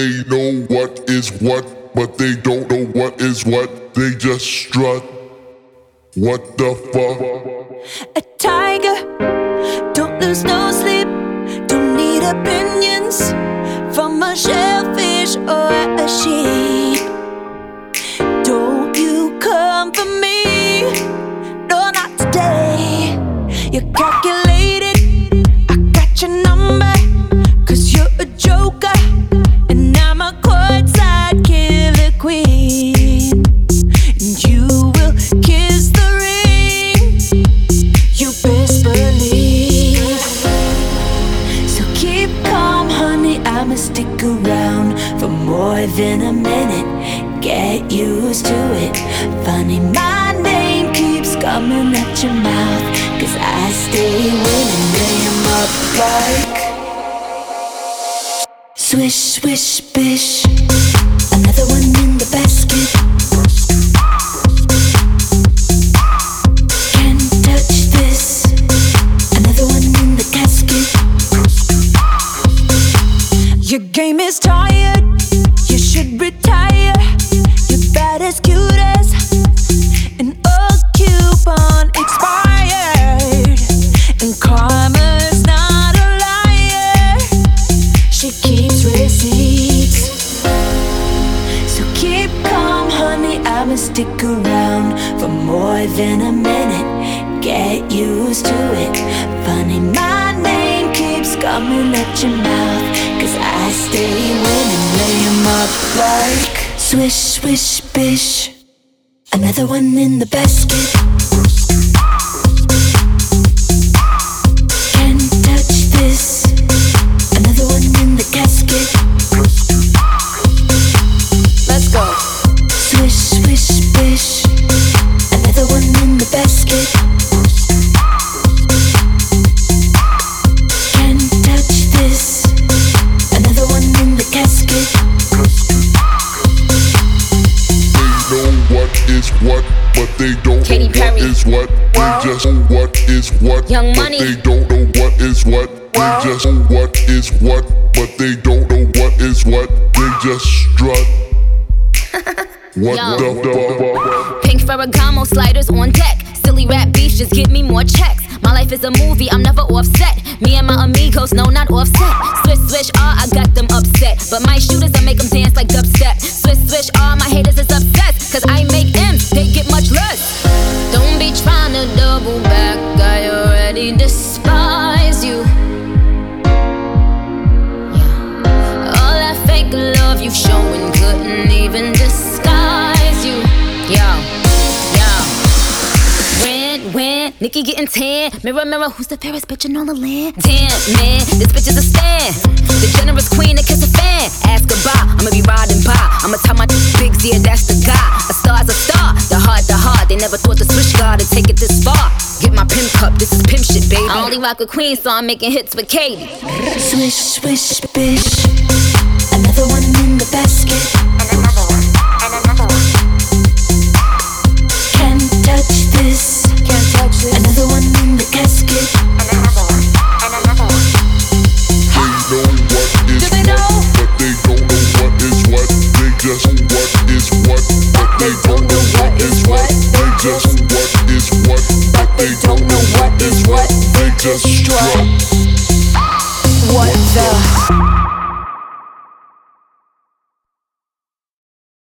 they know what is what, but they don't know what is what. They just strut. What the fuck? A tiger, don't lose no sleep, don't need opinions from a shellfish or a sheep. Don't you come for me, no, not today. You calculated, than a minute. Get used to it. Funny, my name keeps coming at your mouth, cause I stay winning, 'em up like. Swish, swish, bish. Another one stick around for more than a minute. Get used to it. Funny, my name keeps coming at your mouth. Cause I stay winning, lay 'em up like swish, swish, bish. Another one in the basket. What is what, but they don't Katy know Perry. what is what. They just know what is what, Young but Money. they don't know what is what. They just know what is what, but they don't know what is what. They just strut. what Yo. the fuck? Pink Ferragamo sliders on deck. Silly rap beef, just give me more checks. My life is a movie, I'm never offset. Me and my amigos, no, not offset. Swish, swish, ah, I got them upset. But my shooters, I make them dance like dubstep. Nikki getting tan. Mirror, mirror, who's the fairest bitch in all the land? Damn, man, this bitch is a stand. The generous queen that kiss a fan. Ask goodbye, I'ma be riding by. I'ma tell my bigs, yeah, that's the guy. A star's a star, the heart, the heart. They never thought the switch guard to take it this far. Get my pimp cup, this is pimp shit, baby. I only rock with queen, so I'm making hits with Katie. Swish, swish, bish. is what, but they don't know what is what. They just what is what, but they don't know what is what. They just strut. What the?